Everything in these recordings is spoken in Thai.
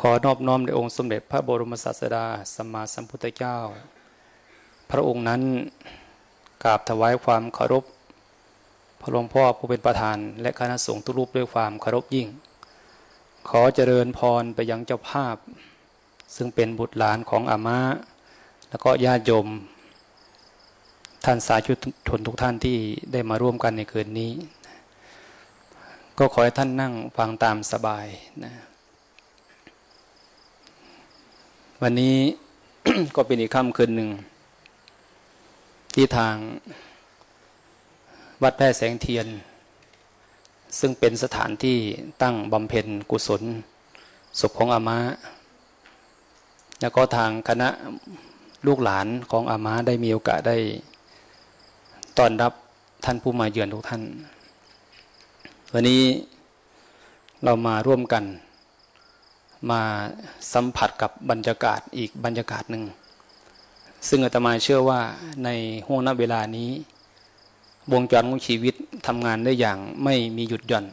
ขอนอบน้อมในองค์สมเด็จพระบรมศาสดาสัมมาสัมพุทธเจ้า พระองค์นั้นกราบถวายความเคารพ พระหลวงพ่อผู้เป็นประธาน และคณะสงฆ์ทุกรูปด้วยความเคารพยิ่ง ขอเจริญพรไปยังเจ้าภาพ ซึ่งเป็นบุตรหลานของอามาแล้วก็ญาติโยม ท่านสาธุชนทุกท่านที่ได้มาร่วมกันในคืนนี้ ก็ขอให้ท่านนั่งฟังตามสบายนะ วันนี้ ก็เป็นอีกค่ำคืนหนึ่ง ที่ทางวัดแพร่แสงเทียน ซึ่งเป็นสถานที่ตั้งบำเพ็ญกุศลศพของอามาแล้วก็ทางคณะลูกหลานของอามาได้มีโอกาสได้ต้อนรับท่านผู้มาเยือนทุกท่าน วันนี้เรามาร่วมกัน มาสัมผัสกับบรรยากาศอีกบรรยากาศหนึ่ง ซึ่งอาตมาเชื่อว่าในห่วงนับเวลานี้ วงจรของชีวิตทำงานได้อย่างไม่มีหยุดหย่อน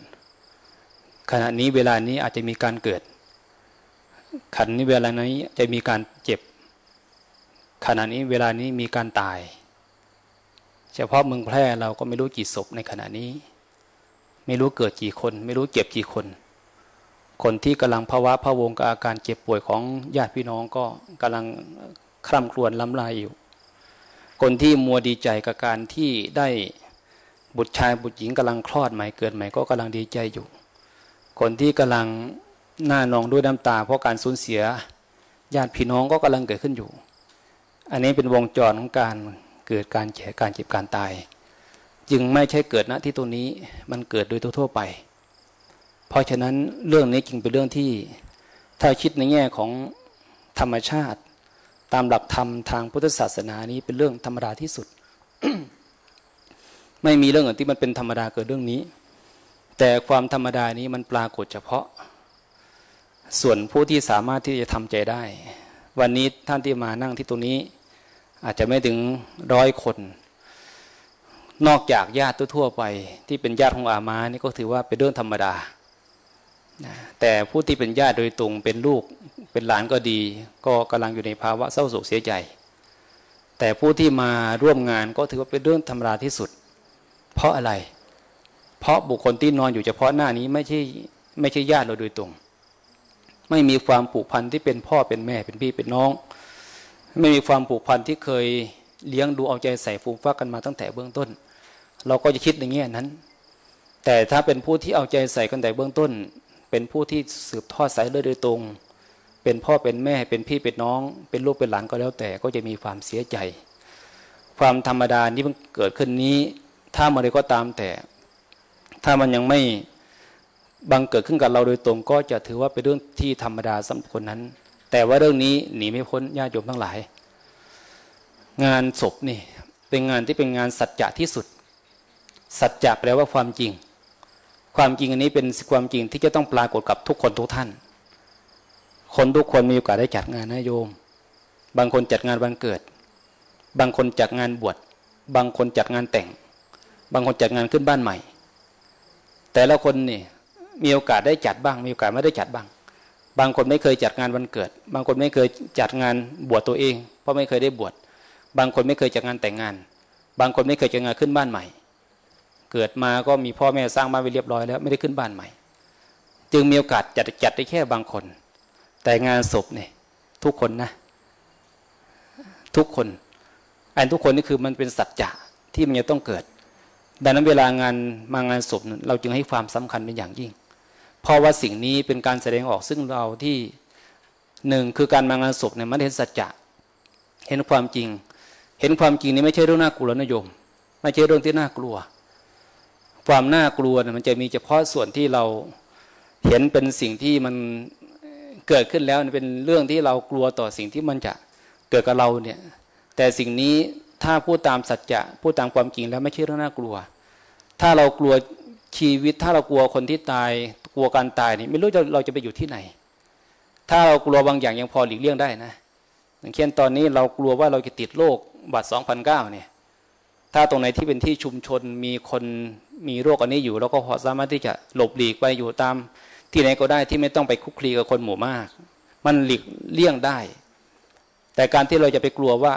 ขณะนี้เวลานี้อาจจะมีการเกิด ขันนี้เวลานี้จะมีการเจ็บ ขณะนี้เวลานี้มีการตาย เฉพาะเมืองแพร่เราก็ไม่รู้กี่ศพในขณะนี้ ไม่รู้เกิดกี่คน ไม่รู้เจ็บกี่คน คนที่กำลังภาวะพะวงกับอาการเจ็บป่วยของญาติพี่น้องก็กำลังคร่ำครวญล้ำลายอยู่ คนที่มัวดีใจกับการที่ได้บุตรชายบุตรหญิงกำลังคลอดใหม่เกิดใหม่ก็กำลังดีใจอยู่ คนที่กำลังหน้านองด้วยน้ำตา เพราะการสูญเสียญาติพี่น้องก็กำลังเกิดขึ้นอยู่ อันนี้เป็นวงจรของการเกิดการแฉการเจ็บการตาย จึงไม่ใช่เกิดณที่ตรงนี้มันเกิดโดยทั่วไป เพราะฉะนั้นเรื่องนี้จึงเป็นเรื่องที่ ถ้าคิดในแง่ของธรรมชาติ ตามหลักธรรมทางพุทธศาสนานี้เป็นเรื่องธรรมดาที่สุด ไม่มีเรื่องอื่นที่มันเป็นธรรมดาเกิดเรื่องนี้ แต่ความธรรมดานี้มันปรากฏเฉพาะ ส่วนผู้ที่สามารถที่จะทำใจได้ วันนี้ท่านที่มานั่งที่ตรงนี้ อาจจะไม่ถึงร้อยคนนอกจากญาติทั่วไป ที่เป็นญาติของอามานี่ก็ถือว่าเป็นเรื่องธรรมดา แต่ผู้ที่เป็นญาติโดยตรงเป็นลูกเป็นหลานก็ดี ก็กำลังอยู่ในภาวะเศร้าโศกเสียใจ แต่ผู้ที่มาร่วมงานก็ถือว่าเป็นเรื่องธรรมดาที่สุด เพราะอะไร เพราะบุคคลที่นอนอยู่เฉพาะหน้านี้ไม่ใช่ไม่ใช่ญาติเราโดยตรง ไม่มีความผูกพันที่เป็นพ่อเป็นแม่เป็นพี่เป็นน้อง ไม่มีความผูกพันที่เคยเลี้ยงดูเอาใจใส่ฟูมฟักกันมาตั้งแต่เบื้องต้น เราก็จะคิดในแง่นั้น แต่ถ้าเป็นผู้ที่เอาใจใส่กันแต่เบื้องต้น เป็นผู้ที่สืบทอดสายเลือดโดยตรง เป็นพ่อเป็นแม่เป็นพี่เป็นน้อง เป็นลูกเป็นหลานก็แล้วแต่ก็จะมีความเสียใจ ความธรรมดานี้มันเกิดขึ้นนี้ ถ้าอะไรก็ตามแต่ ถ้ามันยังไม่บังเกิดขึ้นกับเราโดยตรง ก็จะถือว่าเป็นเรื่องที่ธรรมดาสำหรับคนนั้น แต่ว่าเรื่องนี้หนีไม่พ้นญาติโยมทั้งหลาย งานศพนี่เป็นงานที่เป็นงานสัจจะที่สุด สัจจะแปลว่าความจริง ความจริงอันนี้เป็นความจริงที่จะต้องปรากฏกับทุกคนทุกท่าน คนทุกคนมีโอกาสได้จัดงานนะโยม บางคนจัดงานวันเกิด บางคนจัดงานบวช บางคนจัดงานแต่ง บางคนจัดงานขึ้นบ้านใหม่ แต่ละคนนี่มีโอกาสได้จัดบ้าง มีโอกาสไม่ได้จัดบ้าง บางคนไม่เคยจัดงานวันเกิด บางคนไม่เคยจัดงานบวชตัวเอง เพราะไม่เคยได้บวช บางคนไม่เคยจัดงานแต่งงาน บางคนไม่เคยจัดงานขึ้นบ้านใหม่ เกิดมาก็มีพ่อแม่สร้างบ้านไว้เรียบร้อยแล้วไม่ได้ขึ้นบ้านใหม่ จึงมีโอกาสจัดจัดได้แค่บางคน แต่งานศพเนี่ยทุกคนนะ ทุกคน อันทุกคนนี่คือมันเป็นสัจจะที่มันจะต้องเกิด ดังนั้นเวลางานมางานศพเราจึงให้ความสำคัญเป็นอย่างยิ่ง เพราะว่าสิ่งนี้เป็นการแสดงออกซึ่งเราที่หนึ่งคือการมางานศพเนี่ยมันเห็นสัจจะเห็นความจริง เห็นความจริงนี่ไม่ใช่เรื่องน่ากลัวนะโยม ไม่ใช่เรื่องที่น่ากลัว ความน่ากลัวนะมันจะมีเฉพาะส่วนที่เราเห็นเป็นสิ่งที่มันเกิดขึ้นแล้วเป็นเรื่องที่เรากลัวต่อสิ่งที่มันจะเกิดกับเราเนี่ย แต่สิ่งนี้ถ้าพูดตามสัจจะพูดตามความจริงแล้วไม่ใช่เรื่องน่ากลัว ถ้าเรากลัวชีวิต ถ้าเรากลัวคนที่ตาย กลัวการตายนี่ไม่รู้เราจะไปอยู่ที่ไหน ถ้าเรากลัวบางอย่างยังพอหลีกเลี่ยงได้นะอย่างเช่นตอนนี้เรากลัวว่าเราจะติดโรคบาดสองพันเก้าเนี่ย ถ้าตรงไหนที่เป็นที่ชุมชนมีคน มีโรคอันนี้อยู่เราก็พอสามารถที่จะหลบหลีกไปอยู่ตาม ที่ไหนก็ได้ที่ไม่ต้องไปคุกคลีกับคนหมู่มาก มันหลีกเลี่ยงได้ แต่การที่เราจะไปกลัวว่า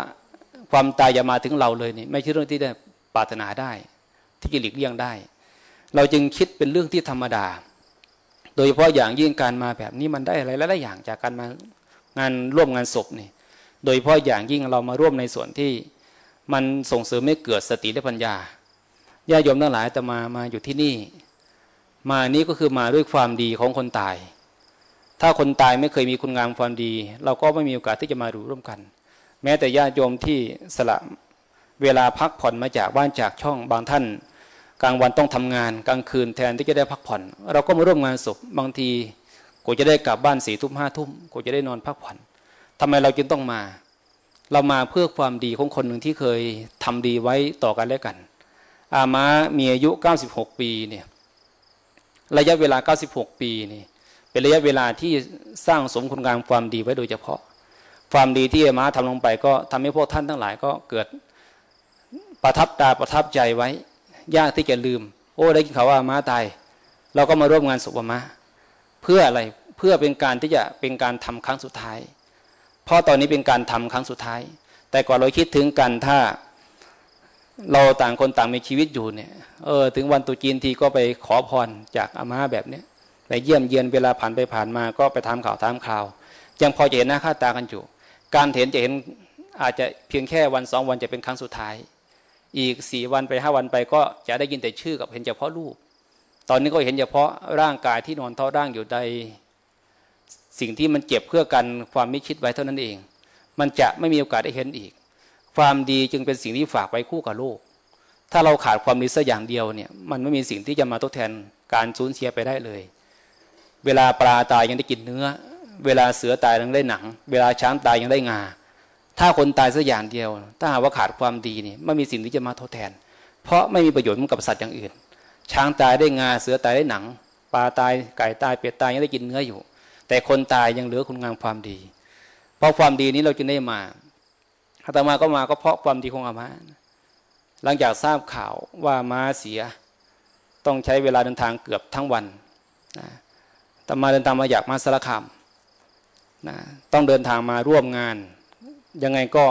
ความตายจะมาถึงเราเลยนี่ไม่ใช่เรื่องที่ได้ปรารถนาได้ ที่จะหลีกเลี่ยงได้ เราจึงคิดเป็นเรื่องที่ธรรมดา โดยเฉพาะอย่างยิ่งการมาแบบนี้มันได้อะไรหลายๆอย่างจากการมางานร่วมงานศพนี่ โดยเฉพาะอย่างยิ่งเรามาร่วมในส่วนที่มันส่งเสริมให้เกิดสติและปัญญา ญาโยมทั้งหลายแต่มามาอยู่ที่นี่ มานี้ก็คือมาด้วยความดีของคนตาย ถ้าคนตายไม่เคยมีคุณงามความดี เราก็ไม่มีโอกาสที่จะมาดูร่วมกัน แม้แต่ญาติโยมที่สละเวลาพักผ่อนมาจากบ้านจากช่องบางท่าน กลางวันต้องทำงานกลางคืนแทนที่จะได้พักผ่อน เราก็มาร่วมงานศพบางทีกูจะได้กลับบ้านสี่ทุ่มห้าทุ่มกูจะได้นอนพักผ่อนทำไมเราจึงต้องมา เรามาเพื่อความดีของคนหนึ่งที่เคยทำดีไว้ต่อกันและกัน อามามีอายุ 96 ปีเนี่ยระยะเวลา 96 ปีนี่เป็นระยะเวลาที่สร้างสมคุณงามความดีไว้โดยเฉพาะ ความดีที่อามาทำลงไป ก็ทำให้พวกท่านทั้งหลายก็เกิดประทับตาประทับใจไว้ ยากที่จะลืม โอ้ได้ยินข่าวว่าอามาตายเราก็มาร่วมงานศพอามาเพื่ออะไรเพื่อเป็นการที่จะเป็นการทำครั้งสุดท้าย เพราะตอนนี้เป็นการทำครั้งสุดท้าย แต่ก่อนเราคิดถึงกันถ้า เราต่างคนต่างมีชีวิตอยู่เนี่ย เออ ถึงวันตุจีนทีก็ไปขอพรจากอาม่าแบบเนี้ยไปเยี่ยมเยียนเวลาผ่านไปผ่านมาก็ไปทำข่าวตามข่าว ยังพอจะเห็นหน้าค่าตากันอยู่ การเห็นจะเห็นอาจจะเพียงแค่วันสองวันจะเป็นครั้งสุดท้าย อีกสี่วันไปห้าวันไปก็จะได้ยินแต่ชื่อกับเห็นเฉพาะรูป ตอนนี้ก็เห็นเฉพาะร่างกายที่นอนท่อร่างอยู่ในสิ่งที่มันเจ็บเพื่อกันความมิชิดไว้เท่านั้นเอง มันจะไม่มีโอกาสได้เห็นอีก ความดีจึงเป็นสิ่งที่ฝากไว้คู่กับโลก ถ้าเราขาดความดีสักอย่างเดียวเนี่ย มันไม่มีสิ่งที่จะมาทดแทนการสูญเสียไปได้เลย เวลาปลาตายยังได้กินเนื้อ เวลาเสือตายยังได้หนัง เวลาช้างตายยังได้งา ถ้าคนตายสักอย่างเดียว ถ้าหากว่าขาดความดีนี่ไม่มีสิ่งที่จะมาทดแทน เพราะไม่มีประโยชน์มือนกับสัตว์อย่างอื่น ช้างตายได้งา เสือตายได้หนัง ปลาตาย ไก่ตาย เป็ดตายยังได้กินเนื้ออยู่ แต่คนตายยังเหลือคุณงามความดี เพราะความดีนี้เราจึงได้มา อาตมาก็มาก็เพราะความดีของอามาหลังจากทราบข่าวว่ามาเสีย ต้องใช้เวลาเดินทางเกือบทั้งวันนะตมาเดินทางมาอยากมาสารคามนะต้องเดินทางมาร่วมงาน ยังไงก็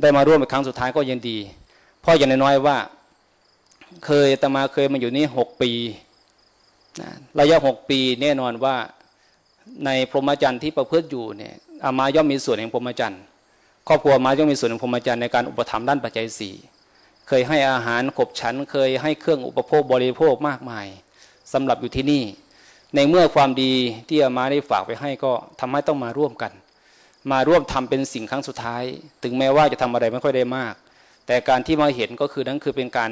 ได้มาร่วมเป็นครั้งสุดท้ายก็ยังดี เพราะอย่างน้อยว่า เคยตมาเคยมาอยู่นี่หกปีนะระยะหกปีแน่นอนว่าในพรหมจรรย์ที่ประพฤติอยู่เนี่ยอามาย่อมมีส่วนแห่งพรหมจรรย์ ครอบครัวมาย่อมมีส่วนแห่งพรหมจรรย์ในการอุปถัมภ์ด้านปัจจัยสี่เคยให้อาหารขบฉันเคยให้เครื่องอุปโภคบริโภคมากมายสำหรับอยู่ที่นี่ ในเมื่อความดีที่อามาได้ฝากไปให้ก็ทำให้ต้องมาร่วมกัน มาร่วมทำเป็นสิ่งครั้งสุดท้าย ถึงแม้ว่าจะทำอะไรไม่ค่อยได้มาก แต่การที่มาเห็นก็คือนั้นคือเป็นการ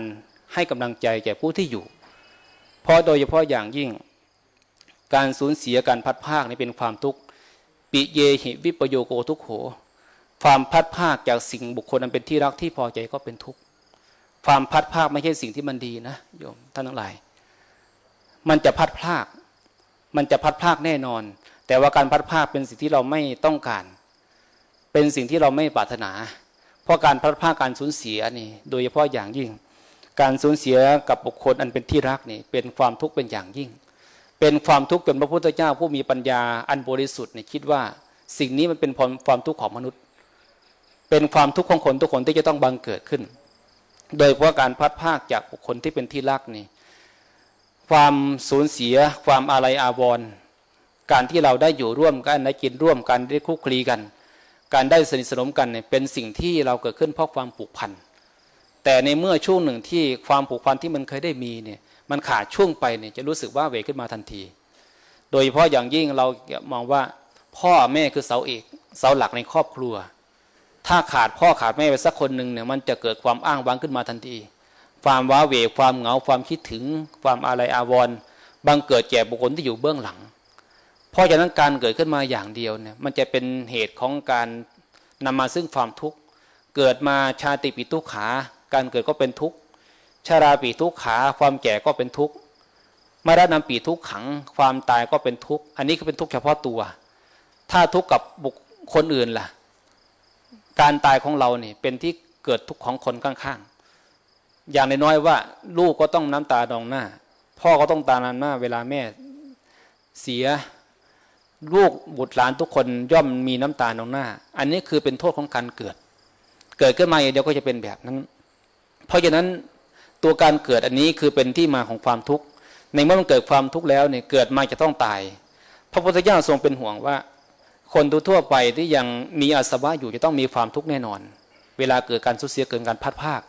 ให้กำลังใจแก่ผู้ที่อยู่ เพราะโดยเฉพาะอย่างยิ่ง การสูญเสียการพัดภาคนี่เป็นความทุกข์ปิเยหิวิปโยโกทุกโข ความพัดภาคจากสิ่งบุคคลนั้นเป็นที่รักที่พอใจก็เป็นทุกข์ความพัดภาคไม่ใช่สิ่งที่มันดีนะโยมท่านทั้งหลาย มันจะพัดภาคมันจะพัดภาคแน่นอน แต่ว่าการพัดภาคเป็นสิ่งที่เราไม่ต้องการ เป็นสิ่งที่เราไม่ปรารถนา เพราะการพัดภาคการสูญเสียนี่ โดยเฉพาะอย่างยิ่ง การสูญเสียกับบุคคลอันเป็นที่รักนี่ เป็นความทุกข์เป็นอย่างยิ่ง เป็นความทุกข์จนพระพุทธเจ้าผู้มีปัญญาอันบริสุทธิ์เนี่ยคิดว่า สิ่งนี้มันเป็นความทุกข์ของมนุษย์ เป็นความทุกข์ของคนทุกคนที่จะต้องบังเกิดขึ้น โดยเพราะการพัดภาคจากบุคคลที่เป็นที่รักนี่ความสูญเสียความอาลัยอาวรณ์การที่เราได้อยู่ร่วมกันได้กินร่วมกันได้คุกคลีกัน การได้สนิทสนมกันเนี่ยเป็นสิ่งที่เราเกิดขึ้นเพราะความผูกพันแต่ในเมื่อช่วงหนึ่งที่ความผูกพันที่มันเคยได้มีเนี่ยมันขาดช่วงไปเนี่ยจะรู้สึกว่าเวขึ้นมาทันที โดยเฉพาะอย่างยิ่งเรามองว่าพ่อแม่คือเสาเอกเสาหลักในครอบครัว ถ้าขาดพ่อขาดแม่ไปสักคนหนึ่งเนี่ยมันจะเกิดความอ้างว้างขึ้นมาทันที ความว้าเหวความเหงาความคิดถึง ความอะไรอาวรณ์บังเกิดแก่บุคคลที่อยู่เบื้องหลัง เพราะฉะนั้นการเกิดขึ้นมาอย่างเดียวเนี่ยมันจะเป็นเหตุของการนำมาซึ่งความทุกข์เกิดมาชาติปิตุขา การเกิดก็เป็นทุกข์ชาราปีทุกขา ความแก่ก็เป็นทุกข์มรณะปีทุกขัง ความตายก็เป็นทุกข์อันนี้ก็เป็นทุกข์เฉพาะตัว ถ้าทุกข์กับบุคคลอื่นล่ะ การตายของเราเนี่ยเป็นที่เกิดทุกข์ของคนข้างๆ อย่างน้อยๆว่า ลูกก็ต้องน้ำตาดองหน้า พ่อก็ต้องตาน้ำหน้า เวลาแม่เสียลูกบุตรหลานทุกคนย่อมมีน้ำตาตรงหน้า อันนี้คือเป็นโทษของการเกิด เกิดขึ้นมาอย่างเดียวก็จะเป็นแบบนั้น เพราะฉะนั้นตัวการเกิดอันนี้คือเป็นที่มาของความทุกข์ในเมื่อมันเกิดความทุกข์แล้วเนี่ยเกิดมาจะต้องตาย พระพุทธเจ้าทรงเป็นห่วงว่า คนทั่วไปที่ยังมีอาสวะอยู่จะต้องมีความทุกข์แน่นอน เวลาเกิดการสุเสียเกิดการพัดภาค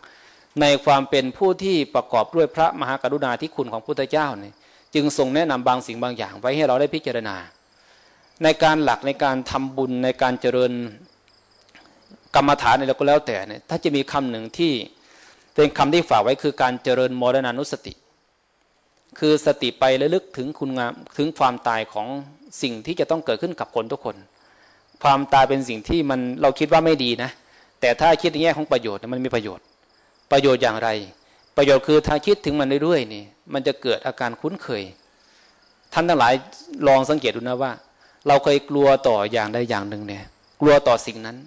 ในความเป็นผู้ที่ประกอบด้วยพระมหากรุณาธิคุณของพุทธเจ้าเนี่ยจึงทรงแนะนำบางสิ่งบางอย่างไว้ให้เราได้พิจารณา ในการหลักในการทำบุญในการเจริญกรรมฐานอะไรก็แล้วแต่เนี่ยถ้าจะมีคำหนึ่งที่เป็นคำที่ฝากไว้คือการเจริญมรณานุสติ คือสติไประลึกถึงคุณงามถึงความตายของ สิ่งที่จะต้องเกิดขึ้นกับคนทุกคน ความตายเป็นสิ่งที่มันเราคิดว่าไม่ดีนะ แต่ถ้าคิดในแง่ของประโยชน์มันมีประโยชน์ ประโยชน์อย่างไร ประโยชน์คือถ้าคิดถึงมันเรื่อยๆนี่ มันจะเกิดอาการคุ้นเคย ท่านทั้งหลายลองสังเกตดูนะว่า เราเคยกลัวต่ออย่างใดอย่างหนึ่งเนี่ย กลัวต่อสิ่งนั้น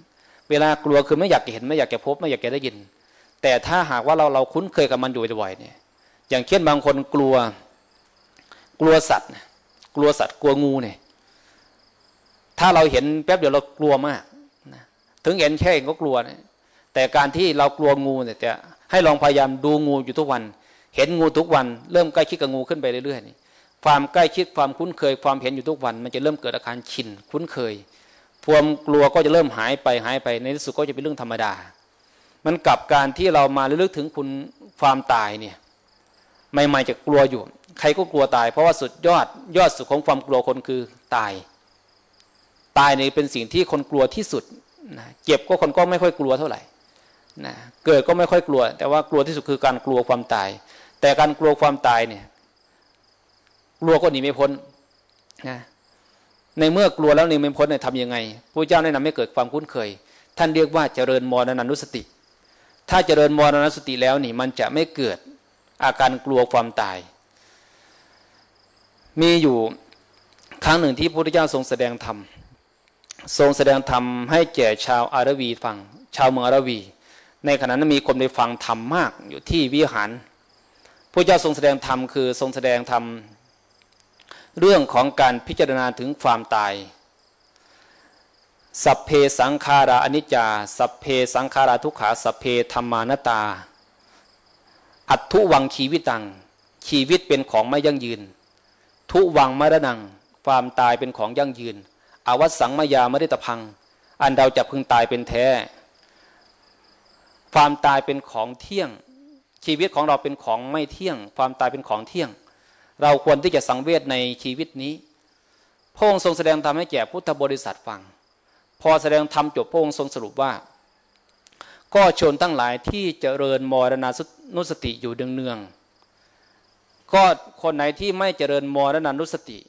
เวลากลัวคือไม่อยากเห็นไม่อยากจะพบไม่อยากจะได้ยิน แต่ถ้าหากว่าเราเราคุ้นเคยกับมันอยู่บ่อยๆเนี่ย อย่างเช่นบางคนกลัวกลัวสัตว์ กลัวสัตว์กลัวงูเนี่ย ถ้าเราเห็นแป๊บเดียวเรากลัวมากถึงเห็นแค่เองก็กลัวเนี่ยแต่การที่เรากลัวงูเนี่ยแต่ให้ลองพยายามดูงูอยู่ทุกวัน เห็นงูทุกวัน เริ่มใกล้ชิดกับงูขึ้นไปเรื่อยๆนี่ความใกล้ชิดความคุ้นเคย ความเห็นอยู่ทุกวัน มันจะเริ่มเกิดอาการชินคุ้นเคยความกลัวก็จะเริ่มหายไปหายไปในที่สุดก็จะเป็นเรื่องธรรมดา มันกลับการที่เรามาลึกถึงคุณความตายเนี่ยใหม่ๆจะกลัวอยู่ ใครก็กลัวตาย เพราะว่าสุดยอดยอดสุดของความกลัวคนคือตาย ตายนี่เป็นสิ่งที่คนกลัวที่สุดนะเจ็บก็คนก็ไม่ค่อยกลัวเท่าไหร่นะเกิดก็ไม่ค่อยกลัว แต่ว่ากลัวที่สุดคือการกลัวความตาย แต่การกลัวความตายเนี่ยกลัวก็หนีไม่พ้นนะในเมื่อกลัวแล้วหนีไม่พ้นเนี่ยทำยังไงพระเจ้าแนะนำให้เกิดความคุ้นเคย ท่านเรียกว่าเจริญมรณานุสติ ถ้าเจริญมรณานุสติแล้วนี่มันจะไม่เกิดอาการกลัวความตาย มีอยู่ครั้งหนึ่งที่พระพุทธเจ้าทรงแสดงธรรม ทรงแสดงธรรมให้แก่ชาวอารวีฟัง ชาวเมืองอารวี ในขณะนั้นมีคนได้ฟังธรรมมากอยู่ที่วิหารพระเจ้าทรงแสดงธรรมคือทรงแสดงธรรมเรื่องของการพิจารณาถึงความตาย สัพเพสังขาราอนิจจา สัพเพสังขาราทุกขาสัพเพธรรมานตา อัตทุวังชีวิตัง ชีวิตเป็นของไม่ยั่งยืน ทุวังมรณัง ความตายเป็นของยั่งยืนอวัสังมายามริตพัง อันเราจะพึงตายเป็นแท้ ความตายเป็นของเที่ยง ชีวิตของเราเป็นของไม่เที่ยง ความตายเป็นของเที่ยง เราควรที่จะสังเวชในชีวิตนี้พระองค์ทรงแสดงธรรมให้แก่พุทธบริษัทฟัง พอแสดงธรรมจบพระองค์ทรงสรุปว่า ก็ชนตั้งหลายที่เจริญมรณานุสติอยู่เนืองๆ ก็คนไหนที่ไม่เจริญมรณานุสติ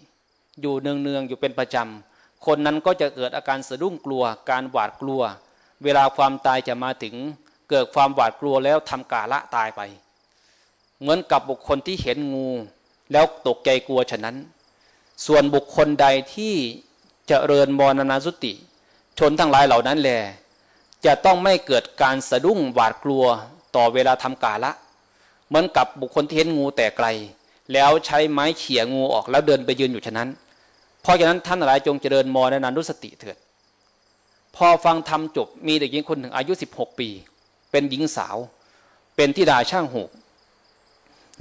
อยู่เนืองๆอยู่เป็นประจำ คนนั้นก็จะเกิดอาการสะดุ้งกลัว การหวาดกลัว เวลาความตายจะมาถึงเกิดความหวาดกลัวแล้วทำกาละตายไป เหมือนกับบุคคลที่เห็นงู แล้วตกใจกลัวฉะนั้น ส่วนบุคคลใดที่จะเริญมรณาสุติ ชนทั้งหลายเหล่านั้นแล จะต้องไม่เกิดการสะดุ้งหวาดกลัวต่อเวลาทำกาละ เหมือนกับบุคคลที่เห็นงูแต่ไกล แล้วใช้ไม้เขี่ยงูออกแล้วเดินไปยืนอยู่ฉะนั้น เพราะฉะนั้นท่านหลายจงเจริญมรณานุสติเถิด พอฟังทำจบมีเด็กหญิงคนหนึ่งอายุ 16 ปี เป็นหญิงสาว เป็นที่ดาช่างหู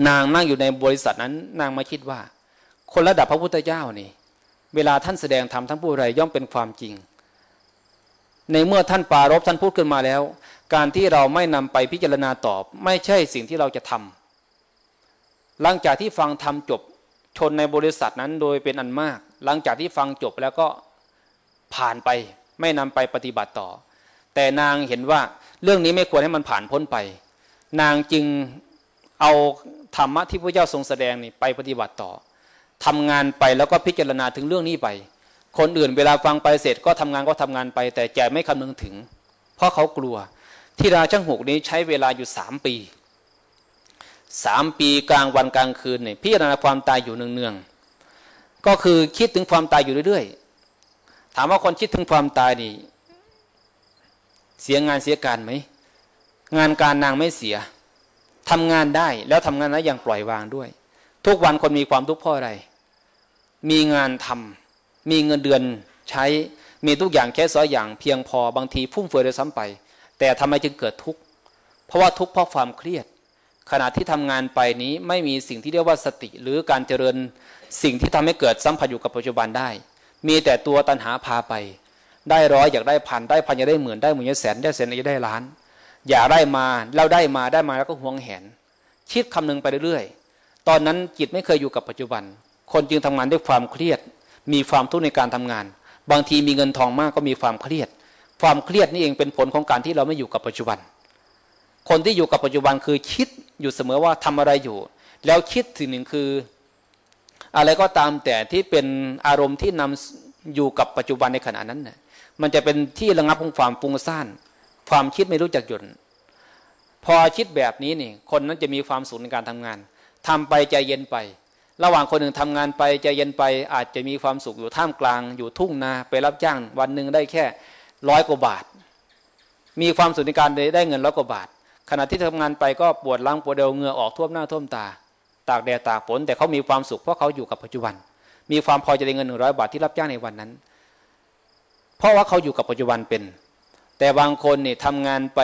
นางนั่งอยู่ในบริษัทนั้น นางมาคิดว่า คนระดับพระพุทธเจ้านี่ เวลาท่านแสดงธรรมทั้งผู้ไรย่อมเป็นความจริง ในเมื่อท่านปารบท่านพูดขึ้นมาแล้ว การที่เราไม่นำไปพิจารณาตอบ ไม่ใช่สิ่งที่เราจะทำหลังจากที่ฟังธรรมจบชนในบริษัทนั้นโดยเป็นอันมาก หลังจากที่ฟังจบแล้วก็ผ่านไป ไม่นำไปปฏิบัติต่อ แต่นางเห็นว่าเรื่องนี้ไม่ควรให้มันผ่านพ้นไป นางจึงเอาธรรมะที่พระเจ้าทรงแสดงนี่ไปปฏิบัติต่อทำงานไปแล้วก็พิจารณาถึงเรื่องนี้ไป คนอื่นเวลาฟังไปเสร็จก็ทำงานก็ทำงานไป แต่ใจไม่คำนึงถึง เพราะเขากลัว ที่ราช่างหกนี้ใช้เวลาอยู่สามปีสามปีกลางวันกลางคืนเนี่ยพิจารณาความตายอยู่เนืองๆก็คือคิดถึงความตายอยู่เรื่อยๆ ถามว่าคนคิดถึงความตายนี่ เสียงานเสียการไหมงานการนางไม่เสียทำงานได้แล้วทำงานนั้นอย่างปล่อยวางด้วย ทุกวันคนมีความทุกข์เพราะอะไร มีงานทมีเงินเดือนใช้มีทุกอย่างแค่สออย่างเพียงพอบางทีฟุ่มเฟือยโดยซ้ำไป แต่ทำไมจึงเกิดทุกข์เพราะว่าทุกข์เพราะความเครียด ขณะที่ทำงานไปนี้ไม่มีสิ่งที่เรียกว่าสติ หรือการเจริญสิ่งที่ทำให้เกิดสัมผัสอยู่กับปัจจุบันได้ มีแต่ตัวตัณหาพาไป ได้ร้อยอยากได้พันได้พันอยากได้หมื่นได้หมื่นอยากแสนได้แสนอยากได้ล้าน อยากได้มาเราได้มาได้มาแล้วก็ห่วงแหนคิดคำนึงไปเรื่อยๆ ตอนนั้นจิตไม่เคยอยู่กับปัจจุบัน คนจึงทำงานด้วยความเครียด มีความทุกข์ในการทำงาน บางทีมีเงินทองมากก็มีความเครียด ความเครียดนี่เองเป็นผลของการที่เราไม่อยู่กับปัจจุบัน คนที่อยู่กับปัจจุบันคือคิดอยู่เสมอว่าทำอะไรอยู่ แล้วคิดสิ่งหนึ่งคือ อะไรก็ตามแต่ที่เป็นอารมณ์ที่นำอยู่กับปัจจุบันในขณะนั้นเนี่ยมันจะเป็นที่ระงับของความฟุ้งซ่าน ความคิดไม่รู้จักหยุดพอคิดแบบนี้นี่ คนนั้นจะมีความสุขในการทำงานทำไปใจเย็นไป ระหว่างคนหนึ่งทำงานไปใจเย็นไป อาจจะมีความสุขอยู่ท่ามกลาง อยู่ทุ่งนาไปรับจ้าง วันหนึ่งได้แค่ ร้อยกว่าบาท มีความสุขในการได้เงินร้อยกว่าบาท ขณะที่ทำงานไปก็ปวดล้างปวดเดวเหงื่อออกท่วมหน้าท่วมตา ตากแดดตากฝนแต่เขามีความสุขเพราะเขาอยู่กับปัจจุบัน มีความพอใจในเงินหนึ่งร้อยบาทที่รับจ้างในวันนั้น เพราะว่าเขาอยู่กับปัจจุบันเป็น แต่บางคนนี่ทำงานไป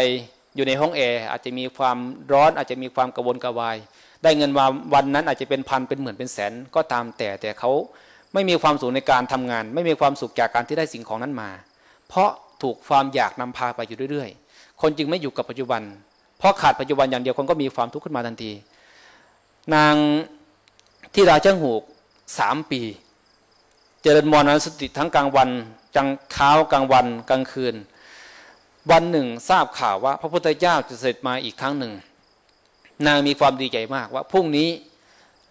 อยู่ในห้องแอร์อาจจะมีความร้อนอาจจะมีความกระวนกระวาย ได้เงินมาวันนั้นอาจจะเป็นพันเป็นหมื่นเป็นแสนก็ตามแต่แต่เขาไม่มีความสุขในการทำงาน ไม่มีความสุขจากการที่ได้สิ่งของนั้นมา เพราะ ถูกความอยากนำพาไปอยู่เรื่อยๆ คนจึงไม่อยู่กับปัจจุบัน เพราะขาดปัจจุบันอย่างเดียวคนก็มีความทุกข์ขึ้นมาทันที นางที่ราช่างหูกสามปี เจริญมรณสติทั้งกลางวันจังเช้ากลางวันกลางคืน วันหนึ่งทราบข่าวว่า พระพุทธเจ้าจะเสด็จมาอีกครั้งหนึ่ง นางมีความดีใจมากว่าพรุ่งนี้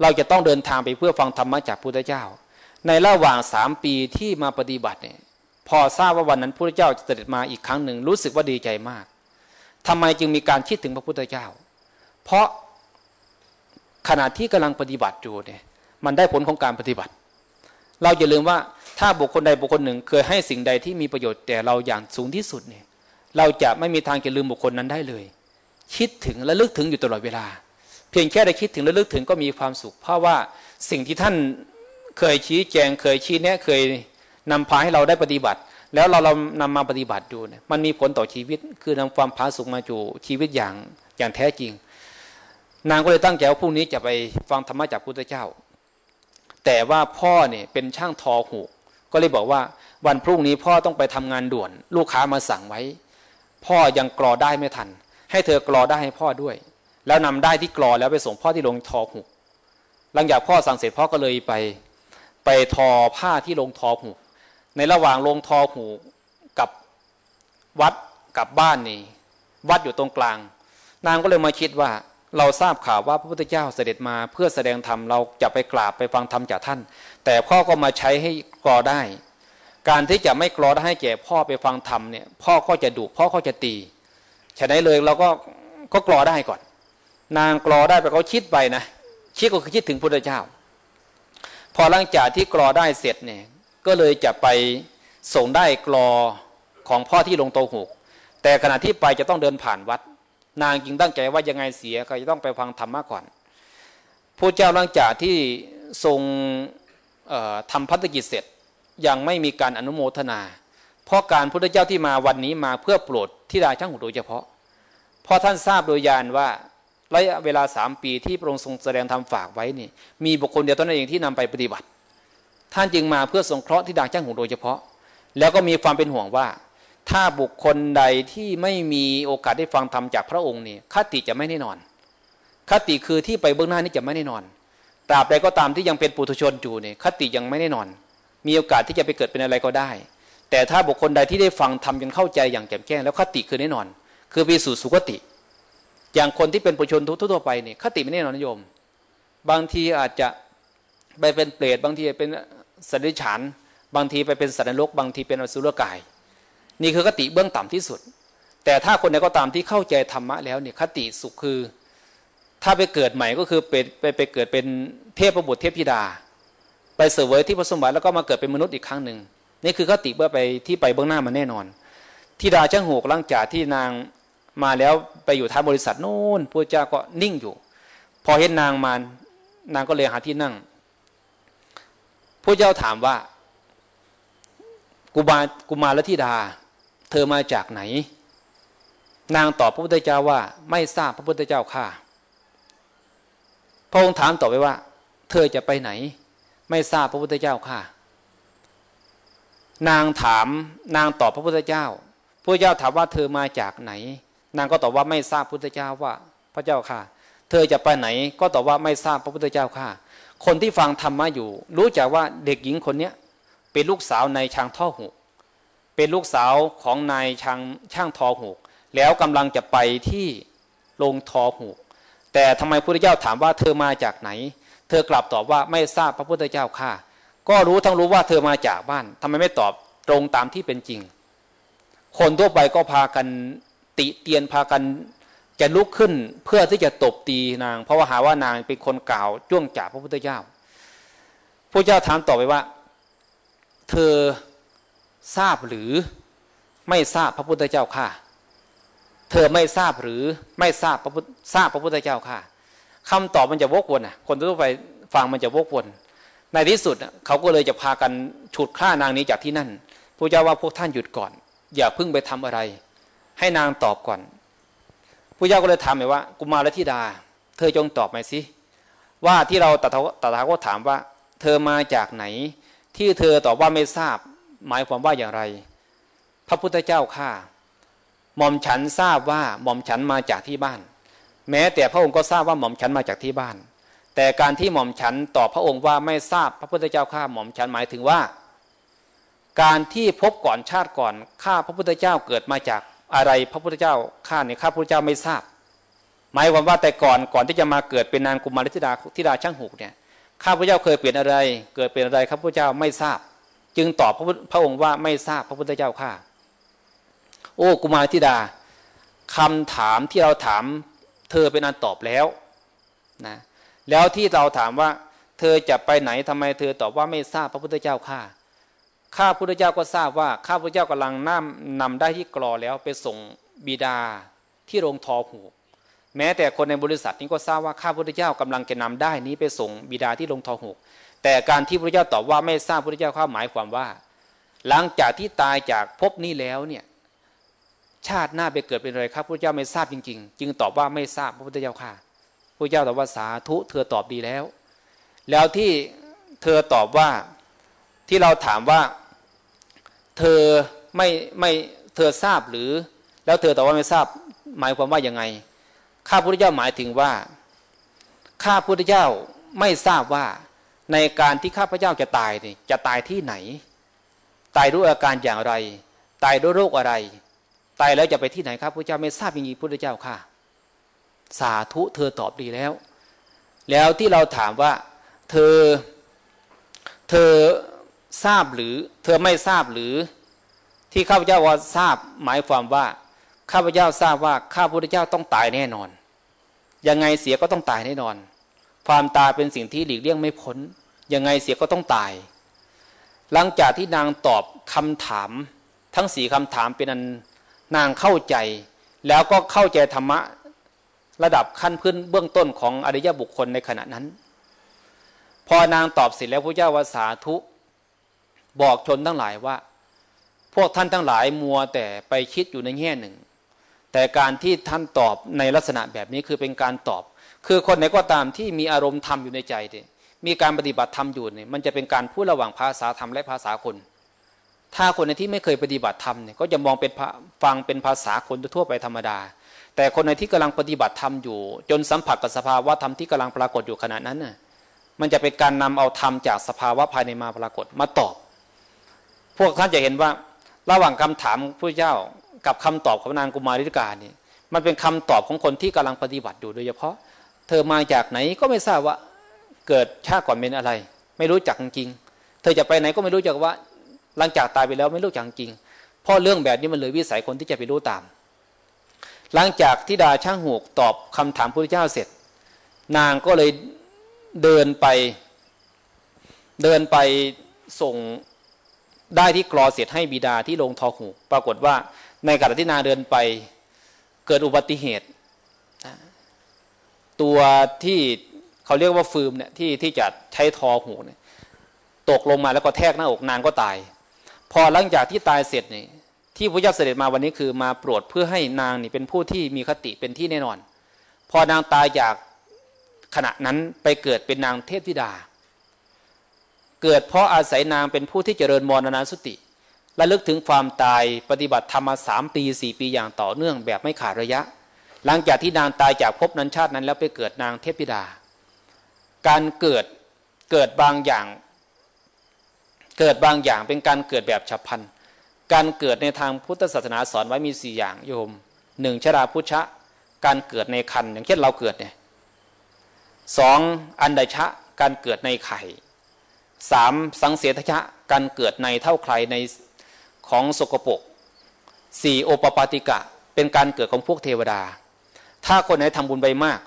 เราจะต้องเดินทางไปเพื่อฟังธรรมะจากพระพุทธเจ้า ในระหว่างสามปีที่มาปฏิบัติเนี่ย พอทราบว่าวันนั้นพระพุทธเจ้าจะเสด็จมาอีกครั้งหนึ่งรู้สึกว่าดีใจมากทำไมจึงมีการคิดถึงพระพุทธเจ้า เพราะขณะที่กำลังปฏิบัติอยู่เนี่ยมันได้ผลของการปฏิบัติ เราอย่าลืมว่าถ้าบุคคลใดบุคคลหนึ่งเคยให้สิ่งใดที่มีประโยชน์แต่เราอย่างสูงที่สุดเนี่ยเราจะไม่มีทางจะลืมบุคคลนั้นได้เลย คิดถึงและลึกถึงอยู่ตลอดเวลา เพียงแค่ได้คิดถึงและลึกถึงก็มีความสุข เพราะว่าสิ่งที่ท่านเคยชี้แจงเคยชี้แนะเคย นำพาให้เราได้ปฏิบัติ แล้วเราเรานำมาปฏิบัติดูเนี่ยมันมีผลต่อชีวิต คือนำความผาสุกมาจู่ชีวิตอย่างอย่างแท้จริง นางก็เลยตั้งใจว่าพรุ่งนี้จะไปฟังธรรมะจากพุทธเจ้า แต่ว่าพ่อเนี่ยเป็นช่างทอหูก็เลยบอกว่าวันพรุ่งนี้พ่อต้องไปทำงานด่วน ลูกค้ามาสั่งไว้ พ่อยังกรอได้ไม่ทัน ให้เธอกรอได้ให้พ่อด้วย แล้วนำได้ที่กรอแล้วไปส่งพ่อที่ลงทอผูกหลังจากพ่อสั่งเสร็จพ่อก็เลยไป ไปทอผ้าที่ลงทอผูก ในระหว่างลงทอผูกับวัดกับบ้านนี่วัดอยู่ตรงกลาง นางก็เลยมาคิดว่า เราทราบข่าวว่าพระพุทธเจ้าเสด็จมาเพื่อแสดงธรรมเราจะไปกราบไปฟังธรรมจากท่าน แต่พ่อก็มาใช้ให้กรอได้ การที่จะไม่กรอให้แก่พ่อไปฟังธรรมเนี่ยพ่อก็จะดุพ่อก็จะตีฉะนั้นเลยเราก็ก็กรอได้ก่อน นางกรอได้ไปเขาคิดไปนะคิดก็คือคิดถึงพระพุทธเจ้า พอหลังจากที่กรอได้เสร็จเนี่ย ก็เลยจะไปส่งได้กรอของพ่อที่ลงโตหก แต่ขณะที่ไปจะต้องเดินผ่านวัด นางจึงตั้งใจว่ายังไงเสียก็จะต้องไปฟังธรรมะก่อนพระเจ้าหลังจากที่ทรงทำพัฒกิจเสร็จยังไม่มีการอนุโมทนา เพราะการพุทธเจ้าที่มาวันนี้มาเพื่อโปรดที่ราช่างหูโดยเฉพาะเพราะท่านทราบโดยญาณว่าระยะเวลาสามปีที่พระองค์ทรงแสดงธรรมฝากไว้นี่มีบุคคลเดียวตนเองที่นำไปปฏิบัติ ท่านจึงมาเพื่อสงเคราะห์ที่ดาช่างหูโดยเฉพาะ แล้วก็มีความเป็นห่วงว่า ถ้าบุคคลใดที่ไม่มีโอกาสได้ฟังธรรมจากพระองค์นี่คติจะไม่แน่นอน คติคือที่ไปเบื้องหน้านี่จะไม่แน่นอนตราบใดก็ตามที่ยังเป็นปุถุชนอยู่เนี่ยคติยังไม่แน่นอน มีโอกาสที่จะไปเกิดเป็นอะไรก็ได้ แต่ถ้าบุคคลใดที่ได้ฟังทำจนเข้าใจอย่างแจ่มแจ้งแล้วคติคือแน่นอน คือไปสู่สุคติ อย่างคนที่เป็นปุชนทั่วไปเนี่ยคติไม่แน่นอนนิยม บางทีอาจจะไปเป็นเปรตบางทีเป็น สันดิฉันบางทีไปเป็นสัตว์นรกบางทีเป็นอสุรกาย นี่คือคติเบื้องต่ำที่สุด แต่ถ้าคนใดก็ตามที่เข้าใจธรรมะแล้วเนี่ยคติสุขคือ ถ้าไปเกิดใหม่ก็คือไปไปไปเกิดเป็นเทพประบุเทพธิดา ไปเสวยที่พระสมบัติแล้วก็มาเกิดเป็นมนุษย์อีกครั้งหนึ่งนี่คือคติเมื่อไปที่ไปเบื้องหน้ามันแน่นอนที่ดาช่างหกหลังจากที่นางมาแล้วไปอยู่ท้ายบริษัทนู่นพระเจ้าก็นิ่งอยู่ พอเห็นนางมานางก็เลยหาที่นั่ง ระเจ้าถามว่า กุมารกุมารธิดา เธอมาจากไหน นางตอบพระพุทธเจ้าว่า ไม่ทราบพระพุทธเจ้าค่ะ พระองค์ถามต่อไปว่า เธอจะไปไหน ไม่ทราบพระพุทธเจ้าค่ะ นางถามนางตอบพระพุทธเจ้าพระเจ้าถามว่าเธอมาจากไหน นางก็ตอบว่าไม่ทราบพระพุทธเจ้าว่า พระเจ้าค่ะ เธอจะไปไหน ก็ตอบว่าไม่ทราบพระพุทธเจ้าค่ะ คนที่ฟังธรรมะอยู่ รู้จักว่าเด็กหญิงคนเนี้ยเป็นลูกสาวในช่างท่อหูเป็นลูกสาวของนายช่างช่างทอหูแล้วกำลังจะไปที่โรงทอหูแต่ทำไมพระพุทธเจ้าถามว่าเธอมาจากไหน เธอกลับตอบว่าไม่ทราบพระพุทธเจ้าค่ะ ก็รู้ทั้งรู้ว่าเธอมาจากบ้านทำไมไม่ตอบตรงตามที่เป็นจริง คนทั่วไปก็พากันติเตียนพากัน จะลุกขึ้นเพื่อที่จะตบตีนาง เพราะว่าหาว่านางเป็นคนกล่าวจ้วงจ่าพระพุทธเจ้าพระเจ้าถามต่อไปว่า เธอทราบหรือไม่ทราบพระพุทธเจ้าค่ะ เธอไม่ทราบหรือไม่ทราบพระพุทธทราบพระพุทธเจ้าค่ะคำตอบมันจะวกวนอะ คนทั่วไปฟังมันจะวกวนในที่สุดเขาก็เลยจะพากันฉุดฆ่านางนี้จากที่นั่นพระเจ้าว่าพวกท่านหยุดก่อน อย่าเพิ่งไปทำอะไร ให้นางตอบก่อน พระเจ้าก็เลยถามไปว่า กุมารธิดา เธอจงตอบมาสิว่าที่เราตถาคตถามว่า เธอมาจากไหน ที่เธอตอบว่าไม่ทราบ หมายความว่าอย่างไร พระพุทธเจ้าข้าหม่อมฉันทราบว่าหม่อมฉันมาจากที่บ้าน แม้แต่พระองค์ก็ทราบว่าหม่อมฉันมาจากที่บ้าน แต่การที่หม่อมฉันตอบพระองค์ว่าไม่ทราบพระพุทธเจ้าข้าหม่อมฉันหมายถึงว่า การที่พบก่อนชาติก่อนข้าพระพุทธเจ้าเกิดมาจาก อะไรพระพุทธเจ้าข้าเนี่ยข้าพระพุทธเจ้าไม่ทราบ หมายความว่าแต่ก่อนก่อนที่จะมาเกิดเป็นนางกุมารธิดาธิดาช่างหูกเนี่ยข้าพระเจ้าเคยเปลี่ยนอะไร เกิดเป็นอะไรข้าพระเจ้าไม่ทราบ จึงตอบพระองค์ว่าไม่ทราบพระพุทธเจ้าข้าโอ้กุมารธิดาคำถามที่เราถามเธอเป็นอันตอบแล้วนะแล้วที่เราถามว่า เธอจะไปไหนทำไมเธอตอบว่าไม่ทราบพระพุทธเจ้าข้า ข้าพุทธเจ้าก็ทราบว่าข้าพุทธเจ้ากำลังนำนำได้ที่กรอแล้วไปส่งบิดาที่โรงทอหูแม้แต่คนในบริษัทนี้ก็ทราบว่าข้าพุทธเจ้ากำลังจะนำได้นี้ไปส่งบิดาที่โรงทอหูแต่การที่พระเจ้าตอบว่าไม่ทราบพระพุทธเจ้าข้าหมายความว่า หลังจากที่ตายจากภพนี้แล้วเนี่ยชาติหน้าไปเกิดเป็นอะไรครับพระเจ้าไม่ทราบจริง ๆ จึงตอบว่าไม่ทราบพระพุทธเจ้าค่ะพระเจ้าตอบว่าสาธุเธอตอบดีแล้ว แล้วที่เธอตอบว่าที่เราถามว่า เธอไม่ไม่เธอทราบหรือ แล้วเธอตอบว่าไม่ทราบหมายความว่ายังไง ข้าพุทธเจ้าหมายถึงว่า ข้าพุทธเจ้าไม่ทราบว่าในการที่ข้าพเจ้าจะตายนี่จะตายที่ไหน ตายด้วยอาการอย่างไร ตายด้วยโรคอะไร ตายแล้วจะไปที่ไหนครับพระเจ้าไม่ทราบจริงๆพระเจ้าค่ะ สาธุเธอตอบดีแล้ว แล้วที่เราถามว่า เธอ เธอ ทราบหรือ เธอไม่ทราบหรือ ที่ข้าพเจ้าว่าทราบหมายความว่าข้าพเจ้าทราบว่าข้าพุทธเจ้าต้องตายแน่นอน ยังไงเสียก็ต้องตายแน่นอน ความตายเป็นสิ่งที่หลีกเลี่ยงไม่พ้น ยังไงเสียก็ต้องตาย หลังจากที่นางตอบคำถาม ทั้งสี่คำถามเป็นอันนางเข้าใจ แล้วก็เข้าใจธรรมะระดับขั้นพื้นเบื้องต้นของอริยบุคคลในขณะนั้น พอนางตอบเสร็จแล้วพระเจ้าวาสาธุ บอกชนทั้งหลายว่า พวกท่านทั้งหลายมัวแต่ไปคิดอยู่ในแง่หนึ่ง แต่การที่ท่านตอบในลักษณะแบบนี้คือเป็นการตอบ คือคนไหนก็ตามที่มีอารมณ์ธรรมอยู่ในใจเนี่ยมีการปฏิบัติธรรมอยู่เนี่ยมันจะเป็นการพูดระหว่างภาษาธรรมและภาษาคน ถ้าคนในที่ไม่เคยปฏิบัติธรรมเนี่ยก็จะมองเป็นฟังเป็นภาษาคนทั่วไปธรรมดา แต่คนในที่กำลังปฏิบัติธรรมอยู่ จนสัมผัสกับสภาวะธรรมที่กำลังปรากฏอยู่ขณะนั้นน่ะมันจะเป็นการนำเอาธรรมจากสภาวะภายในมาปรากฏมาตอบ พวกท่านจะเห็นว่าระหว่างคำถามพระเจ้ากับคำตอบของนางกุมาริกานี่มันเป็นคำตอบของคนที่กำลังปฏิบัติอยู่โดยเฉพาะ เธอมาจากไหนก็ไม่ทราบว่าเกิดชาติก่อนเป็นอะไร ไม่รู้จักจริง เธอจะไปไหนก็ไม่รู้จักว่า หลังจากตายไปแล้วไม่รู้จักจริงเพราะเรื่องแบบนี้มันเลยวิสัยคนที่จะไปรู้ตาม หลังจากที่ดาช่างหูกตอบคำถามพระเจ้าเสร็จ นางก็เลยเดินไป เดินไปส่ง ได้ที่กรอเสร็จให้บิดาที่ลงทอหูปรากฏว่าในขณะที่นาเดินไปเกิดอุบัติเหตุ ตัวที่เขาเรียกว่าฟืมเนี่ยที่ที่จะใช้ทอหูเนี่ยตกลงมาแล้วก็แทกหน้าอกนางก็ตาย พอหลังจากที่ตายเสร็จเนี่ยที่พระเจ้าเสด็จมาวันนี้คือมาโปรดเพื่อให้นางนี่เป็นผู้ที่มีคติเป็นที่แน่นอน พอนางตายจากขณะนั้นไปเกิดเป็นนางเทพธิดา เกิดเพราะอาศัยนางเป็นผู้ที่เจริญมรณาสุติและลึกถึงความตายปฏิบัติธรรมมาสามปีสี่ปีอย่างต่อเนื่องแบบไม่ขาดระยะ หลังจากที่นางตายจากภพนั้นชาตินั้นแล้วไปเกิดนางเทพิดา การเกิดเกิดบางอย่าง เกิดบางอย่างเป็นการเกิดแบบฉับพลันการเกิดในทางพุทธศาสนาสอนไว้มีสี่อย่างโยมหนึ่งชราพุชะ การเกิดในคันอย่างเช่นเราเกิดเนี่ยสองอันดชะการเกิดในไข่ สามสังเสทชะการเกิดในเท่าใครในของสกปรกสี่โอปปาติกะ เป็นการเกิดของพวกเทวดา ถ้าคนไหนทำบุญไปมาก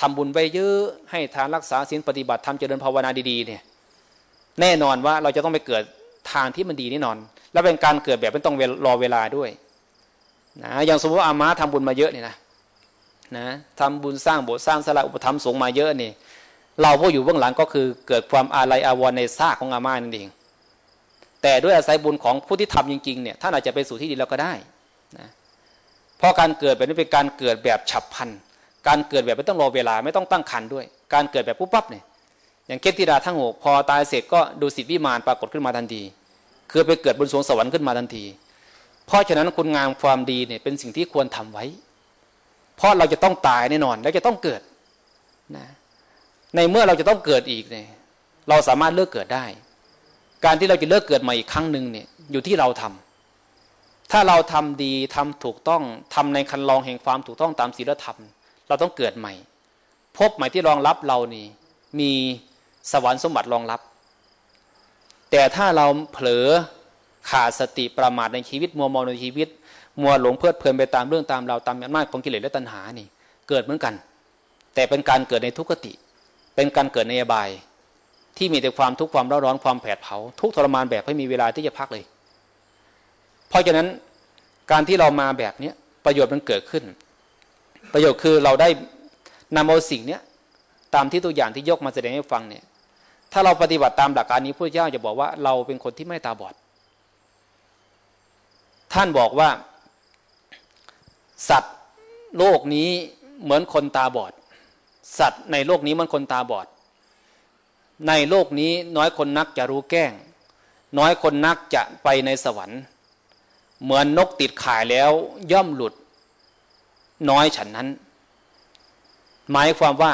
ทำบุญไปเยอะให้ทานรักษาศีลปฏิบัติทำเจริญภาวนาดีๆเนี่ยแน่นอนว่าเราจะต้องไปเกิดทางที่มันดีแน่นอน และเป็นการเกิดแบบไม่ต้องรอเวลาด้วยนะอย่างสมมติอามาทำบุญมาเยอะเนี่ยนะนะทำบุญสร้างโบสถ์สร้างสละอุปธรรมสงมาเยอะนี่ เราพวกอยู่เบื้องหลังก็คือเกิดความอาลัยอาวรณ์ในซากของอาม่านั่นเอง แต่ด้วยอาศัยบุญของผู้ที่ทำจริงๆเนี่ยท่านอาจจะไปสู่ที่ดีแล้วก็ได้นะเพราะการเกิดแบบนี้เป็นการเกิดแบบฉับพลันการเกิดแบบไม่ต้องรอเวลาไม่ต้องตั้งคันด้วย การเกิดแบบปุ๊บปั๊บเนี่ยอย่างเคสติดาทั้งหกพอตายเสร็จก็ดูสิทธิวิมานปรากฏขึ้นมาทันทีคือไปเกิดบนสวงสวรรค์ขึ้นมาทันที เพราะฉะนั้นคุณงามความดีเนี่ยเป็นสิ่งที่ควรทำไว้ เพราะเราจะต้องตายแน่นอน แล้วจะต้องเกิดนะ ในเมื่อเราจะต้องเกิดอีกเนี่ยเราสามารถเลิกเกิดได้ การที่เราจะเลิกเกิดใหม่อีกครั้งหนึ่งเนี่ยอยู่ที่เราทำถ้าเราทำดีทำถูกต้องทำในคันลองแห่งความถูกต้องตามศีลธรรม เราต้องเกิดใหม่ พบใหม่ที่รองรับเรานี่มีสวรรค์สมบัติรองรับ แต่ถ้าเราเผลอขาดสติประมาทในชีวิตมัวมองในชีวิต มัวหลงเพลิดเพลินไปตามเรื่องตามเราตามอำนาจของกิเลสและตัณหานี่ เกิดเหมือนกัน แต่เป็นการเกิดในทุกขติ เป็นการเกิดในอบาย ที่มีแต่ความทุกข์ความร้อนร้อนความแผดเผา ทุกทรมานแบบไม่มีเวลาที่จะพักเลย เพราะฉะนั้นการที่เรามาแบบนี้ประโยชน์มันเกิดขึ้น ประโยชน์คือเราได้นำเอาสิ่งเนี้ยตามที่ตัวอย่างที่ยกมาแสดงให้ฟังเนี่ยถ้าเราปฏิบัติตามหลักการนี้พระเจ้าจะบอกว่าเราเป็นคนที่ไม่ตาบอด ท่านบอกว่า สัตว์โลกนี้เหมือนคนตาบอด สัตว์ในโลกนี้มันคนตาบอด ในโลกนี้น้อยคนนักจะรู้แก้ง น้อยคนนักจะไปในสวรรค์ เหมือนนกติดข่ายแล้วย่อมหลุด น้อยฉันนั้น หมายความว่า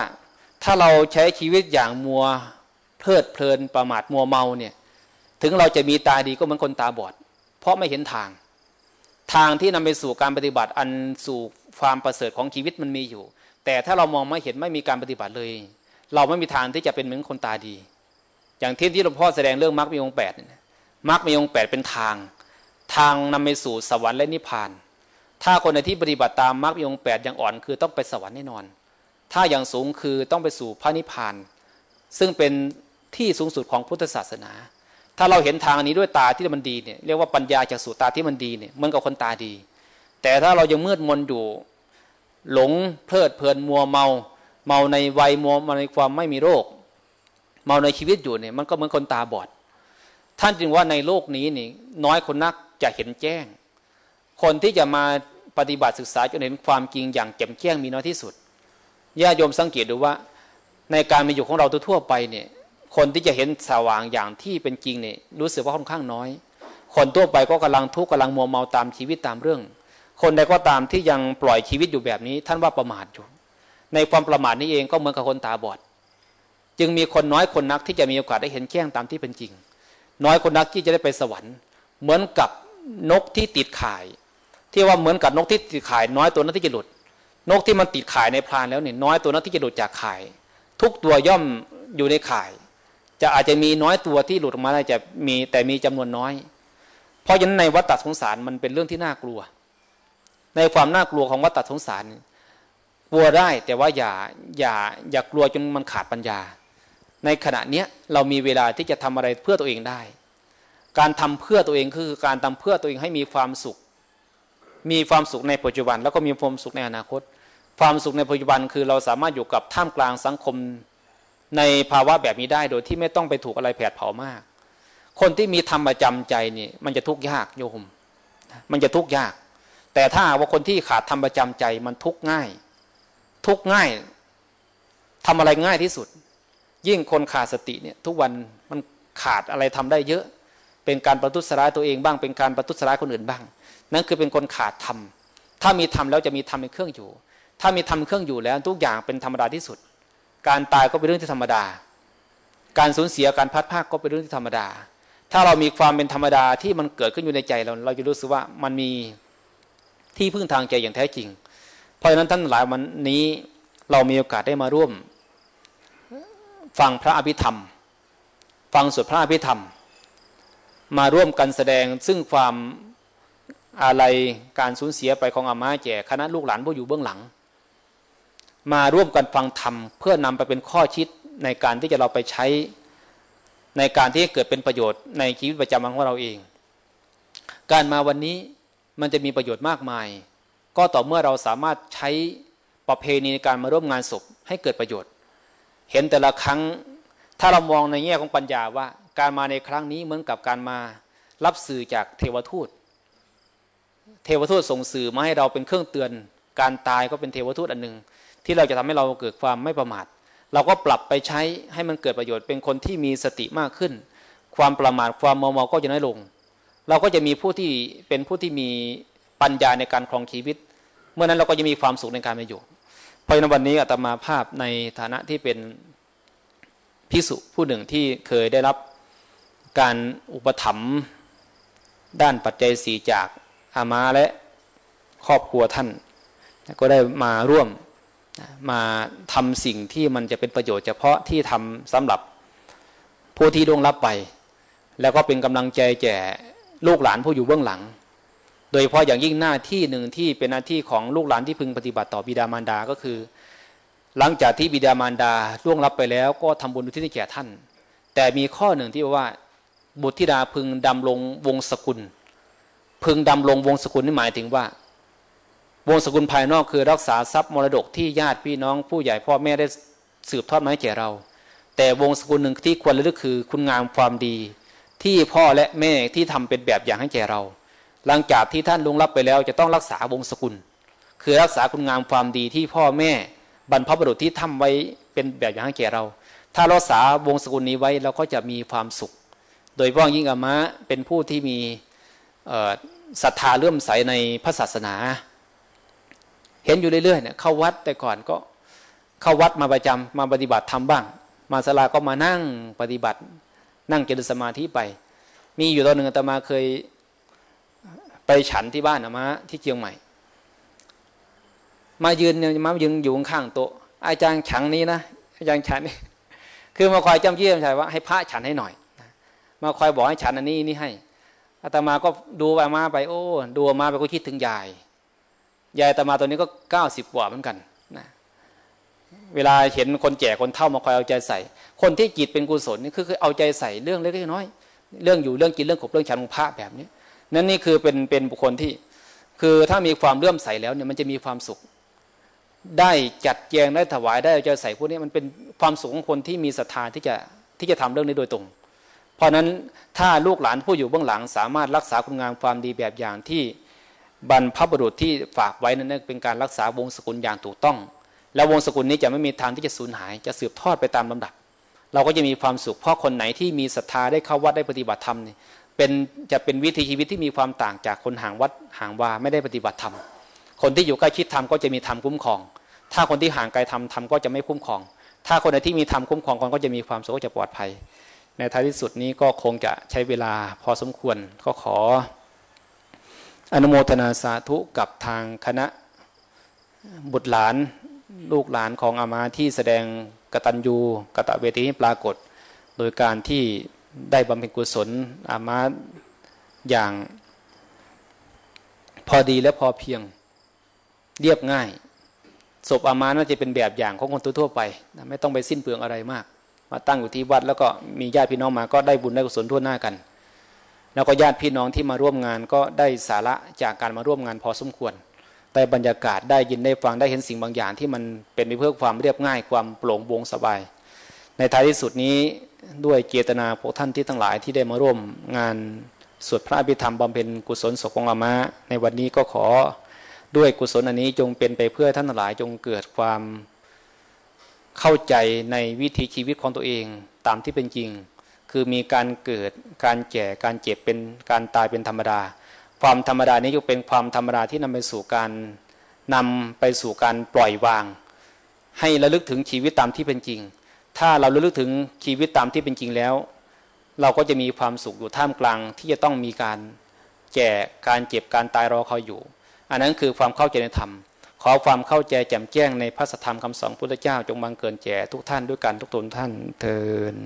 ถ้าเราใช้ชีวิตอย่างมัวเพลิดเพลินประมาทมัวเมาเนี่ย ถึงเราจะมีตาดีก็เหมือนคนตาบอด เพราะไม่เห็นทาง ทางที่นำไปสู่การปฏิบัติอันสู่ความประเสริฐของชีวิตมันมีอยู่ แต่ถ้าเรามองไม่เห็นไม่มีการปฏิบัติเลย เราไม่มีทางที่จะเป็นเหมือนคนตาดี อย่างที่ที่หลวงพ่อแสดงเรื่องมรรคมีองค์แปดมรรคมีองค์แปดเป็นทาง ทางนำไปสู่สวรรค์และนิพพาน ถ้าคนในที่ปฏิบัติตามมรรคมีองค์แปดอย่างอ่อนคือต้องไปสวรรค์แน่นอน ถ้าอย่างสูงคือต้องไปสู่พระนิพพาน ซึ่งเป็นที่สูงสุดของพุทธศาสนา ถ้าเราเห็นทางนี้ด้วยตาที่มันดีเนี่ยเรียกว่าปัญญาจากสู่ตาที่มันดีเนี่ยเหมือนกับคนตาดี แต่ถ้าเรายังมืดมนอยู่ หลงเพลิดเพลินมัวเมา เมาในวัยมัวมาในความไม่มีโรค เมาในชีวิตอยู่เนี่ยมันก็เหมือนคนตาบอด ท่านจึงว่าในโลกนี้นี่น้อยคนนักจะเห็นแจ้ง คนที่จะมาปฏิบัติศึกษาจนเห็นความจริงอย่างแจ่มแจ้งมีน้อยที่สุดญาติโยมสังเกตดูว่า ในการมีอยู่ของเราทั่วไปเนี่ย คนที่จะเห็นสว่างอย่างที่เป็นจริงเนี่ยรู้สึกว่าค่อนข้างน้อย คนทั่วไปก็กำลังทุกข์กำลังมัวเมาตามชีวิตตามเรื่อง คนใดก็ตามที่ยังปล่อยชีวิตอยู่แบบนี้ ท่านว่าประมาทอยู่ ในความประมาทนี้เองก็เหมือนกับคนตาบอด จึงมีคนน้อยคนนักที่จะมีโอกาสได้เห็นแจ้งตามที่เป็นจริง น้อยคนนักที่จะได้ไปสวรรค์ เหมือนกับนกที่ติดข่าย ที่ว่าเหมือนกับนกที่ติดข่าย น้อยตัวนั้นที่จะหลุด นกที่มันติดข่ายในพรานแล้วเนี่ยน้อยตัวนั้นที่จะหลุดจากข่าย ทุกตัวย่อมอยู่ในข่าย จะอาจจะมีน้อยตัวที่หลุดออกมาได้จะมีแต่มีจำนวนน้อย เพราะฉะนั้นในวัฏฏสงสารมันเป็นเรื่องที่น่ากลัว ในความน่ากลัวของวัฏฏสงสารกลัวได้แต่ว่าอย่าอย่าอย่ากลัวจนมันขาดปัญญา ในขณะเนี้ยเรามีเวลาที่จะทำอะไรเพื่อตัวเองได้ การทำเพื่อตัวเองคือการทำเพื่อตัวเองให้มีความสุข มีความสุขในปัจจุบัน แล้วก็มีความสุขในอนาคต ความสุขในปัจจุบันคือเราสามารถอยู่กับท่ามกลางสังคมในภาวะแบบนี้ได้โดยที่ไม่ต้องไปถูกอะไรแผดเผามาก คนที่มีธรรมประจำใจนี่มันจะทุกข์ยากโยมมันจะทุกข์ยาก แต่ถ้าว่าคนที่ขาดธรรมประจำใจมันทุกข์ง่าย ทุกข์ง่ายทำอะไรง่ายที่สุด ยิ่งคนขาดสติเนี่ยทุกวันมันขาดอะไรทำได้เยอะ เป็นการประทุษร้ายตัวเองบ้าง เป็นการประทุษร้ายคนอื่นบ้าง นั่นคือเป็นคนขาดธรรมถ้ามีธรรมแล้วจะมีธรรมเป็นเครื่องอยู่ ถ้ามีธรรมเครื่องอยู่แล้ว ทุกอย่างเป็นธรรมดาที่สุด การตายก็เป็นเรื่องที่ธรรมดา การสูญเสียการพัดภาคก็เป็นเรื่องที่ธรรมดา ถ้าเรามีความเป็นธรรมดาที่มันเกิดขึ้นอยู่ในใจเรา เราจะรู้สึกว่ามันมี ที่พึ่งทางใจอย่างแท้จริง เพราะฉะนั้นท่านหลายวันนี้เรามีโอกาสได้มาร่วม ฟังพระอภิธรรม ฟังสวดพระอภิธรรม มาร่วมกันแสดงซึ่งความอะไรการสูญเสียไปของอาม่าแก่คณะลูกหลานผู้อยู่เบื้องหลัง มาร่วมกันฟังธรรม เพื่อนำไปเป็นข้อคิดในการที่จะเราไปใช้ในการที่เกิดเป็นประโยชน์ในชีวิตประจำวันของเราเอง การมาวันนี้ มันจะมีประโยชน์มากมาย ก็ต่อเมื่อเราสามารถใช้ประเพณีในการมาร่วมงานศพให้เกิดประโยชน์ เห็นแต่ละครั้งถ้าเรามองในแง่ของปัญญาว่า การมาในครั้งนี้เหมือนกับการมารับสื่อจากเทวทูต เทวทูตส่งสื่อมาให้เราเป็นเครื่องเตือน การตายก็เป็นเทวทูตอันหนึ่งที่เราจะทำให้เราเกิดความไม่ประมาท เราก็ปรับไปใช้ให้มันเกิดประโยชน์เป็นคนที่มีสติมากขึ้น ความประมาทความเมาเมาก็จะน้อยลง เราก็จะมีผู้ที่เป็นผู้ที่มีปัญญาในการครองชีวิต เมื่อนั้นเราก็จะมีความสุขในการประโยชน์เพราะในวันนี้อาตมาภาพในฐานะที่เป็นพิสุผู้หนึ่งที่เคยได้รับการอุปถัมภ์ด้านปัจจัยสีจากอามาและครอบครัวท่าน ก็ได้มาร่วมมาทำสิ่งที่มันจะเป็นประโยชน์เฉพาะที่ทำสำหรับผู้ที่ดวงรับไป แล้วก็เป็นกำลังใจแก่ ลูกหลานผู้อยู่เบื้องหลัง โดยเฉพาะอย่างยิ่งหน้าที่หนึ่งที่เป็นหน้าที่ของลูกหลานที่พึงปฏิบัติต่อบิดามารดาก็คือ หลังจากที่บิดามารดาล่วงรับไปแล้ว ก็ทำบุญอุทิศให้แก่ท่าน แต่มีข้อหนึ่งที่ว่าบุตรธิดาพึงดำรงวงศกุล พึงดำรงวงศกุลนี่หมายถึงว่า วงศกุลภายนอกคือรักษาทรัพย์มรดกที่ญาติพี่น้องผู้ใหญ่พ่อแม่ได้สืบทอดมาให้แก่เรา แต่วงศกุลหนึ่งที่ควรระลึกคือ คุณงามความดี ที่พ่อและแม่ที่ทำเป็นแบบอย่างให้แก่เรา หลังจากที่ท่านลงรับไปแล้วจะต้องรักษาวงศกุล คือรักษาคุณงามความดีที่พ่อแม่บรรพบุรุษที่ทำไว้เป็นแบบอย่างให้แก่เรา ถ้ารักษาวงศกุลนี้ไว้เราก็จะมีความสุข โดยเฉพาะยิ่งอามะเป็นผู้ที่มีศรัทธาเลื่อมใสในพระศาสนา เห็นอยู่เรื่อยๆเนี่ยเข้าวัดแต่ก่อนก็เข้าวัดมาประจำมาปฏิบัติทำบ้าง มาสลาก็มานั่งปฏิบัติ นั่งเจริญสมาธิไป มีอยู่ตอนหนึ่งอาตมาเคยไปฉันที่บ้านอามาที่เชียงใหม่ มายืนมายืนอยู่ข้างโต๊ะอาจารย์ฉันนี้นะอาจารย์ฉันนี่คือมาคอยจำเยี่ยมใช่ว่าให้พระฉันให้หน่อยมาคอยบอกให้ฉันอันนี้นี่ให้อาตมาก็ดูอามาไป โอ้ ดูมาไปก็คิดถึงยายยายตมาตัวนี้ก็เก้าสิบกว่าเหมือนกันนะเวลาเห็นคนแก่คนเฒ่ามาคอยเอาใจใส่ คนที่จิตเป็นกุศลนี่คือเอาใจใส่เรื่องเล็กน้อยเรื่องอยู่เรื่องกินเรื่องขบเรื่องฉันของพระแบบนี้นั่นนี่คือเป็นเป็นบุคคลที่คือถ้ามีความเลื่อมใสแล้วเนี่ยมันจะมีความสุข ได้จัดแจงได้ถวายได้เอาใจใส่พวกนี้มันเป็นความสุขของคนที่มีศรัทธาที่จะที่จะทำเรื่องนี้โดยตรง เพราะนั้นถ้าลูกหลานผู้อยู่เบื้องหลัง สามารถรักษาคุณงามความดีแบบอย่างที่บรรพบุรุษที่ฝากไว้นั้นเป็นการรักษาวงศกุลอย่างถูกต้อง แล้ววงศกุลนี้จะไม่มีทางที่จะสูญหายจะสืบทอดไปตามลำดับ ก็จะมีความสุข เพราะคนไหนที่มีศรัทธาได้เข้าวัดได้ปฏิบัติธรรมนี่เป็นจะเป็นวิถีชีวิตที่มีความต่างจากคนห่างวัดห่างวาไม่ได้ปฏิบัติธรรมคนที่อยู่ใกล้ชิดธรรมก็จะมีธรรมคุ้มครอง ถ้าคนที่ห่างไกลธรรมธรรมก็จะไม่คุ้มครอง ถ้าคนไหนที่มีธรรมคุ้มครองคนก็จะมีความสุขจะปลอดภัย ในท้ายที่สุดนี้ก็คงจะใช้เวลาพอสมควรก็ขอ อนุโมทนาสาธุกับทางคณะบุตรหลานลูกหลานของอามาที่แสดง กตัญญูกตะเวทีให้ปรากฏ โดยการที่ได้บำเพ็ญกุศลอามาอย่างพอดีและพอเพียงเรียบง่ายศพอามาน่าจะเป็นแบบอย่างของคนทั่วไปไม่ต้องไปสิ้นเปลืองอะไรมาก มาตั้งอยู่ที่วัดแล้วก็มีญาติพี่น้องมาก็ได้บุญได้กุศลทั่วหน้ากัน แล้วก็ญาติพี่น้องที่มาร่วมงานก็ได้สาระจากการมาร่วมงานพอสมควร ได้บรรยากาศได้ยินได้ฟังได้เห็นสิ่งบางอย่างที่มันเป็นไปเพื่อความเรียบง่ายความโปร่งวงสบาย ในท้ายที่สุดนี้ด้วยเจตนาพวกท่านที่ทั้งหลายที่ได้มาร่วมงานสวดพระอภิธรรมบำเพ็ญกุศลศพของอามะในวันนี้ก็ขอด้วยกุศลอันนี้จงเป็นไปเพื่อท่านทั้งหลายจงเกิดความเข้าใจในวิถีชีวิตของตัวเองตามที่เป็นจริง คือมีการเกิดการแก่การเจ็บเป็นการตายเป็นธรรมดา ความธรรมดานี้ก็เป็นความธรรมดาที่นำไปสู่การนำไปสู่การปล่อยวาง ให้ระลึกถึงชีวิตตามที่เป็นจริง ถ้าเราระลึกถึงชีวิตตามที่เป็นจริงแล้ว เราก็จะมีความสุขอยู่ท่ามกลางที่จะต้องมีการแก่การเจ็บการตายรอเขาอยู่ อันนั้นคือความเข้าใจในธรรม ขอความเข้าใจแจ่มแจ้งในพระธรรมคำสอนพุทธเจ้า จงบังเกินแก่ทุกท่านด้วยกันทุกตนท่านเทิน